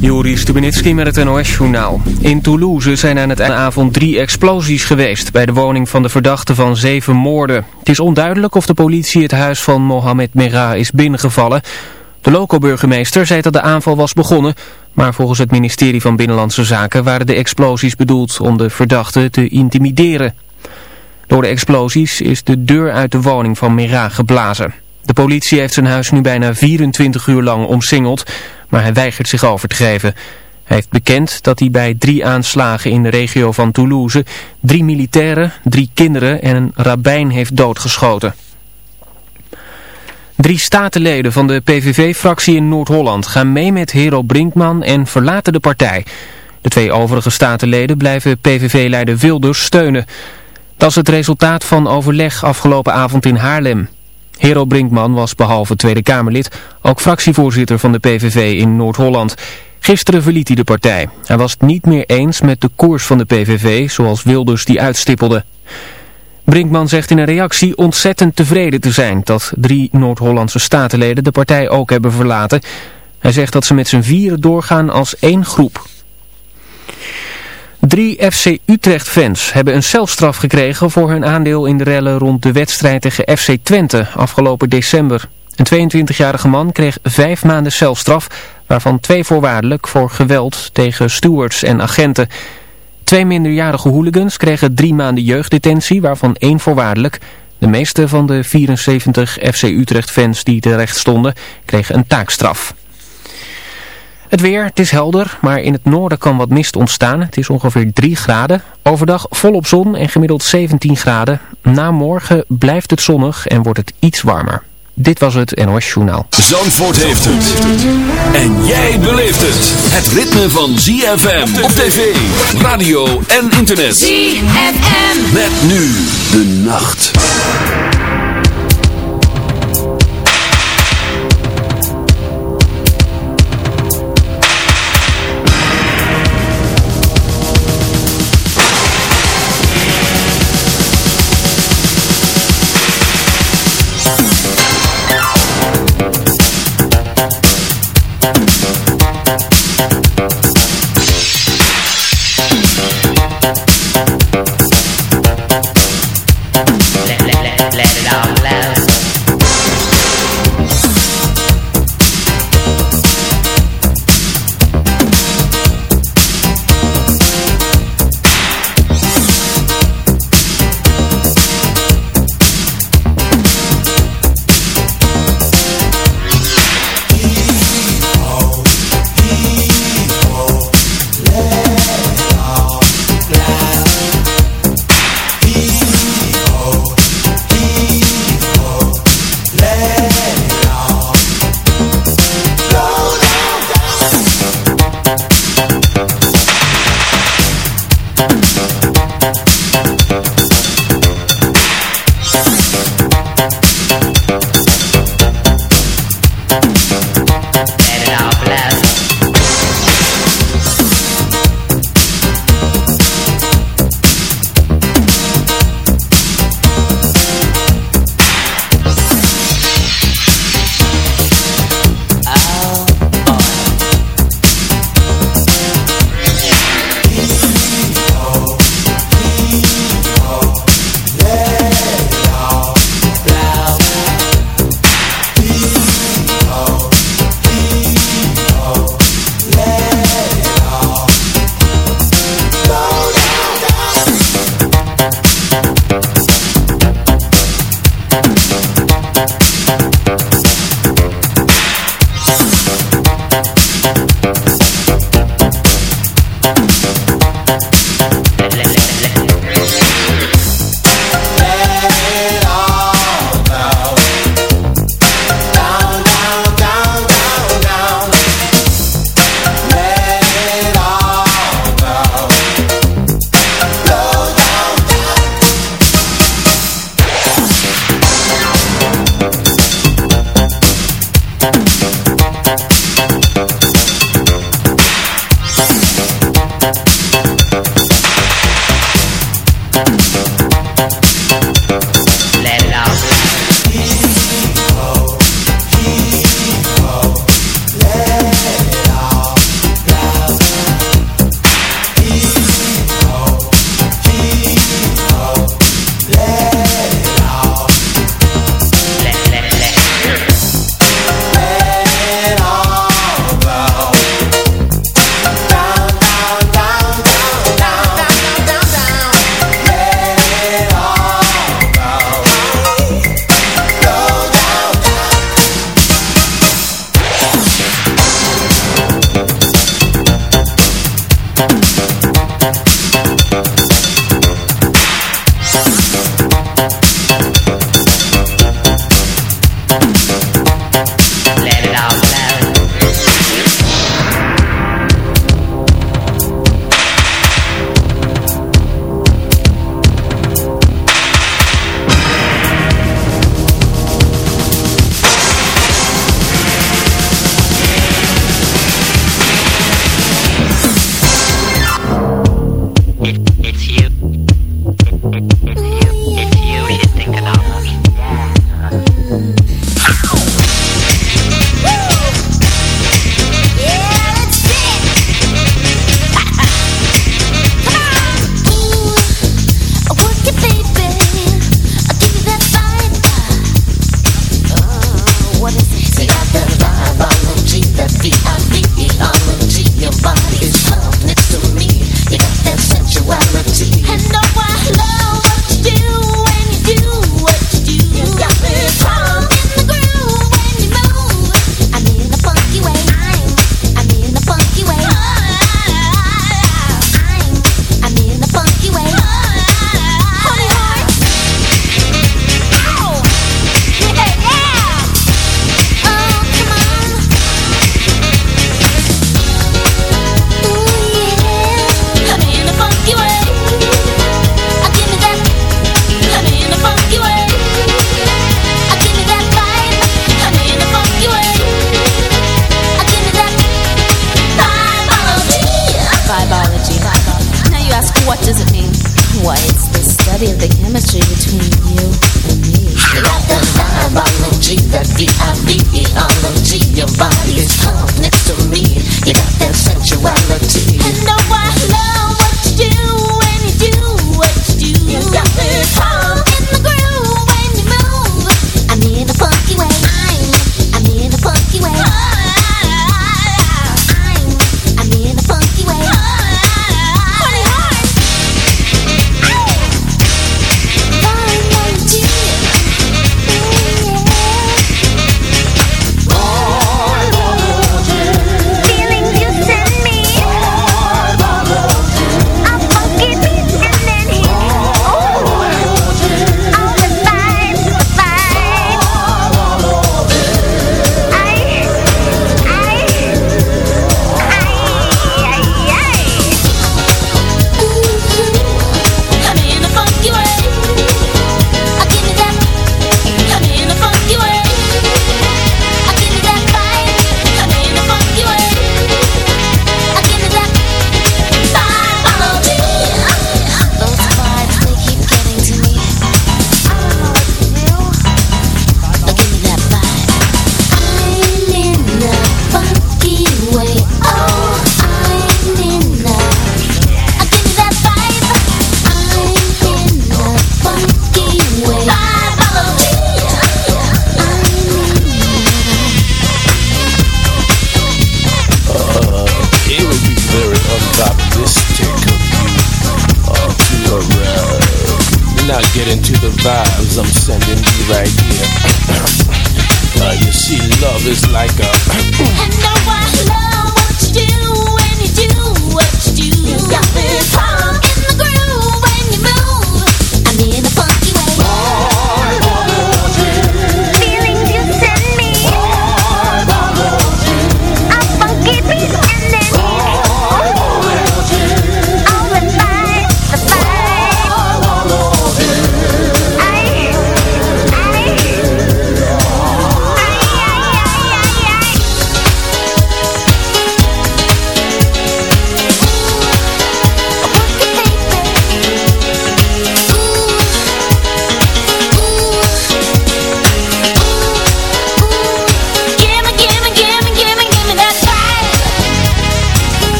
Joris Stubenitski met het NOS-journaal. In Toulouse zijn aan het avond drie explosies geweest bij de woning van de verdachte van zeven moorden. Het is onduidelijk of de politie het huis van Mohamed Merah is binnengevallen. De loco-burgemeester zei dat de aanval was begonnen, maar volgens het ministerie van Binnenlandse Zaken waren de explosies bedoeld om de verdachte te intimideren. Door de explosies is de deur uit de woning van Merah geblazen. De politie heeft zijn huis nu bijna 24 uur lang omsingeld, maar hij weigert zich over te geven. Hij heeft bekend dat hij bij drie aanslagen in de regio van Toulouse drie militairen, drie kinderen en een rabbijn heeft doodgeschoten. Drie statenleden van de PVV-fractie in Noord-Holland gaan mee met Hero Brinkman en verlaten de partij. De twee overige statenleden blijven PVV-leider Wilders steunen. Dat is het resultaat van overleg afgelopen avond in Haarlem. Hero Brinkman was behalve Tweede Kamerlid ook fractievoorzitter van de PVV in Noord-Holland. Gisteren verliet hij de partij. Hij was het niet meer eens met de koers van de PVV zoals Wilders die uitstippelde. Brinkman zegt in een reactie ontzettend tevreden te zijn dat drie Noord-Hollandse statenleden de partij ook hebben verlaten. Hij zegt dat ze met z'n vieren doorgaan als één groep. Drie FC Utrecht-fans hebben een celstraf gekregen voor hun aandeel in de rellen rond de wedstrijd tegen FC Twente afgelopen december. Een 22-jarige man kreeg vijf maanden celstraf, waarvan twee voorwaardelijk voor geweld tegen stewards en agenten. Twee minderjarige hooligans kregen drie maanden jeugddetentie, waarvan één voorwaardelijk. De meeste van de 74 FC Utrecht-fans die terecht stonden kregen een taakstraf. Het weer, het is helder, maar in het noorden kan wat mist ontstaan. Het is ongeveer 3 graden. Overdag volop zon en gemiddeld 17 graden. Na morgen blijft het zonnig en wordt het iets warmer. Dit was het NOS Journaal. Zandvoort heeft het. En jij beleeft het. Het ritme van ZFM op tv, radio en internet. ZFM. Met nu de nacht.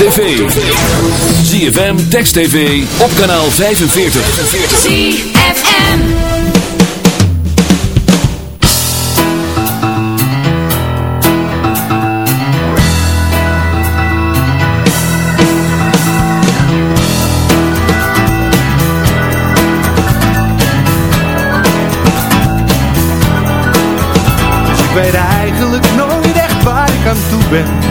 tv. ZFM, Text TV, op kanaal 45. ZFM. Dus ik weet eigenlijk nooit echt waar ik aan toe ben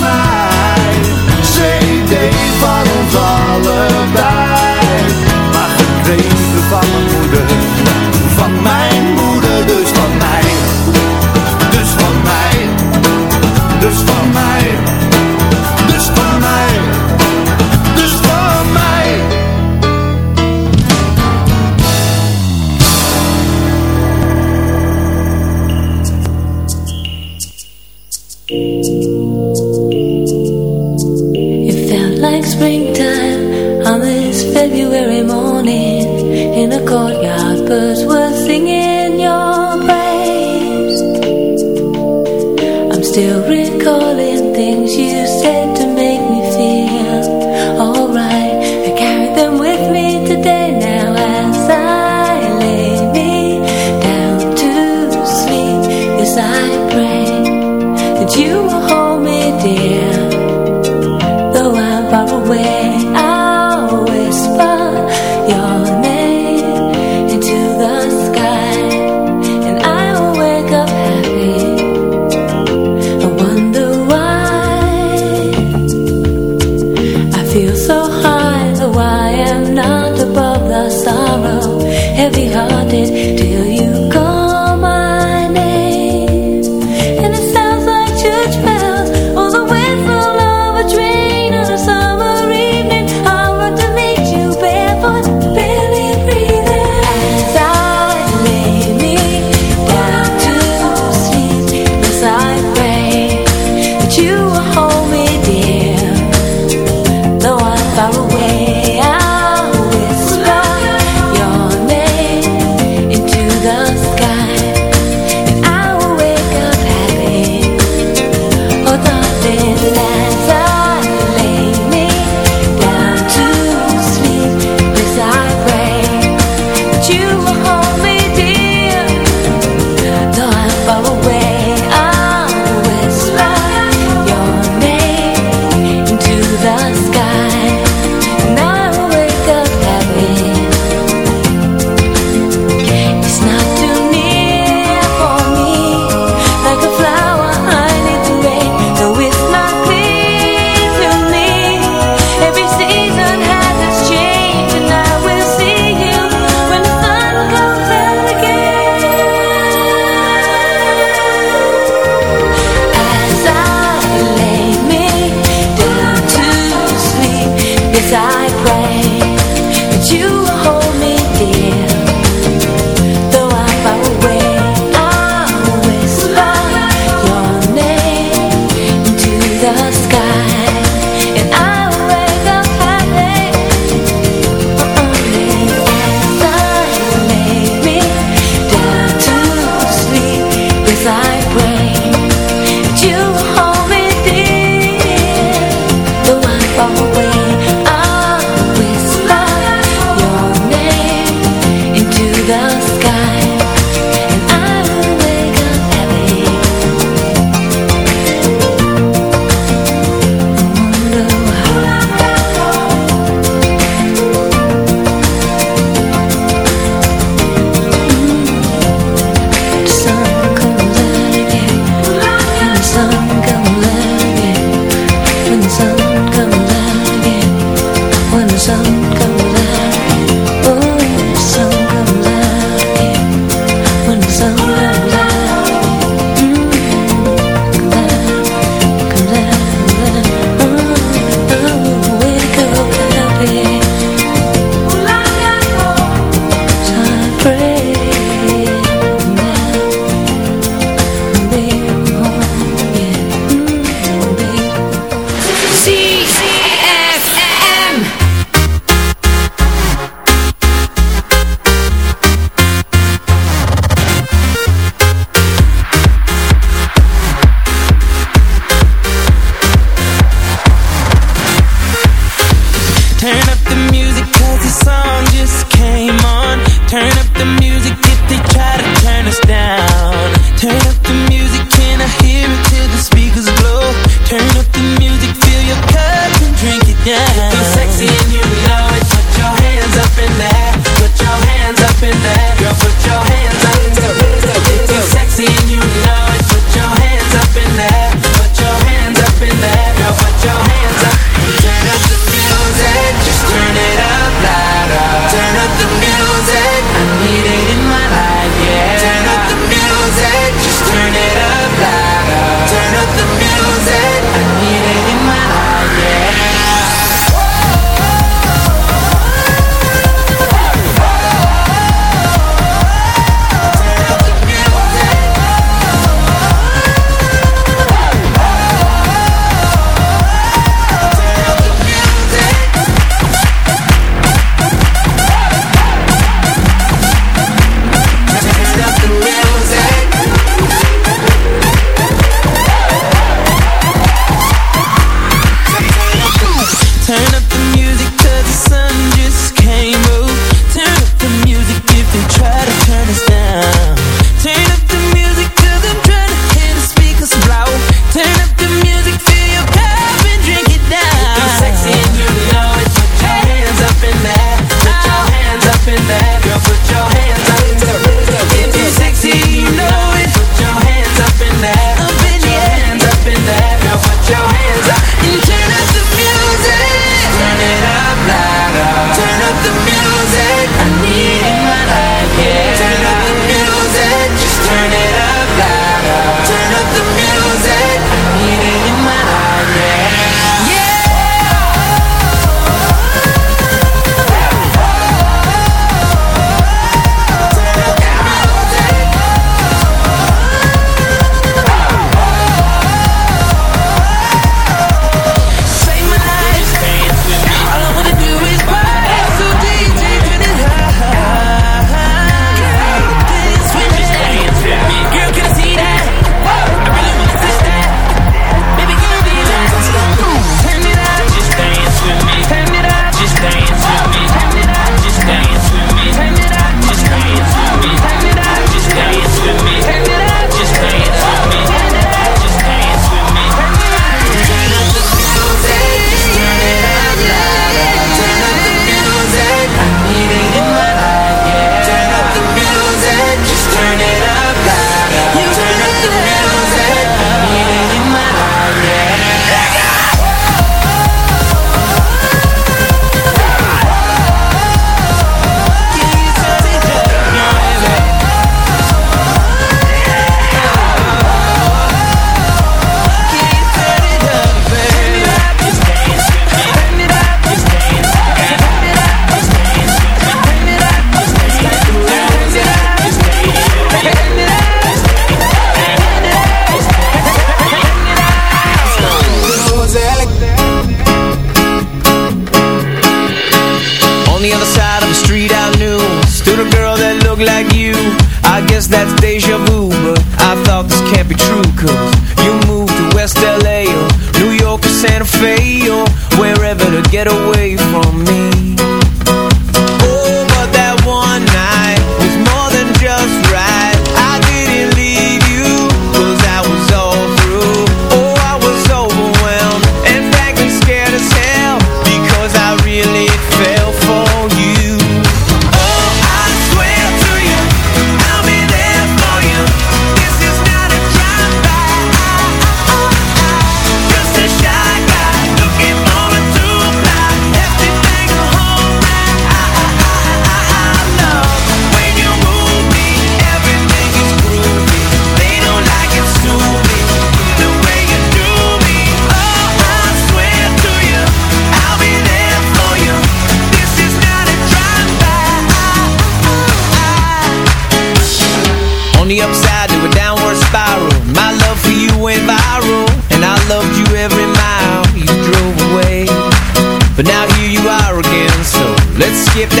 Let's skip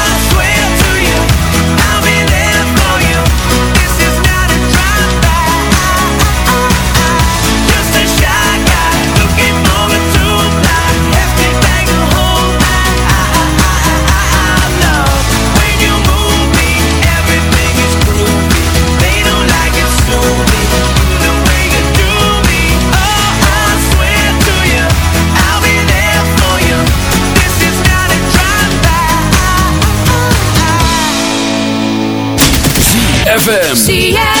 ZFM.